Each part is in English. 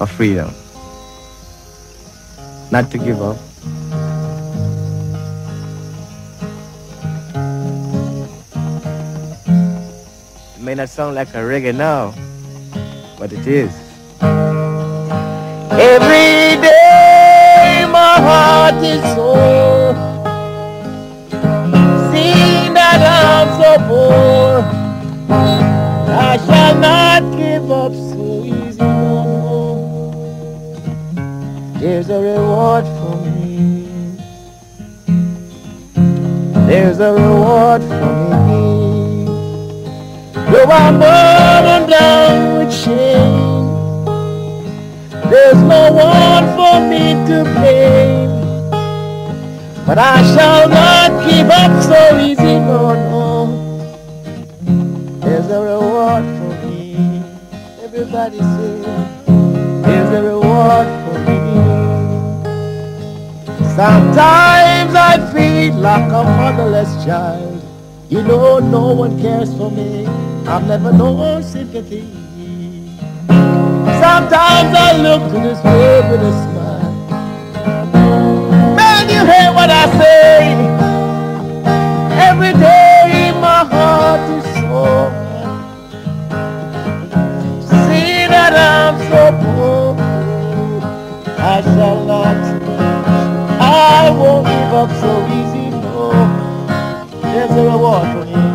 of freedom. Not to give up. It may not sound like a reggae now, but it is. Every day my heart is sore. Seeing that I'm so poor, There's a reward for me. There's a reward for me. Though I'm burdened down with shame. There's no one for me to blame. But I shall not give up so easy, no, no. There's a reward for me. Everybody say, there's a reward. Sometimes I feel like a motherless child. You know, no one cares for me. I've never known sympathy. Sometimes I look to this world with a smile. Man, you hear what I say? Every day my heart is sore. See that I'm so poor. I shall not, I won't give up so easy, no. There's a reward for me.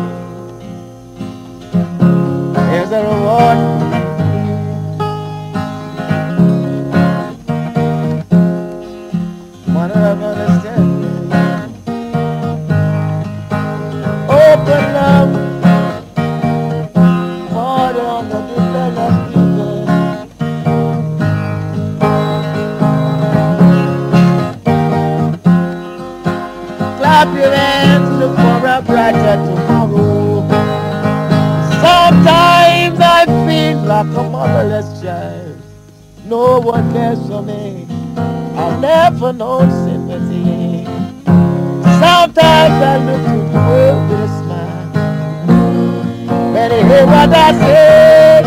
Brighter tomorrow. Sometimes I feel like a motherless child. No one cares for me. I've never known sympathy. Sometimes I look to the world with a smile. You hear what I say,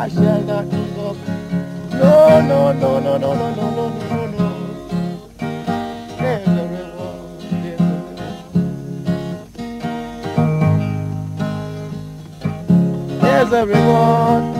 I shall not give up. No, no, no, no, no, no, no, no, no, no. There's there's a reward. There's a reward.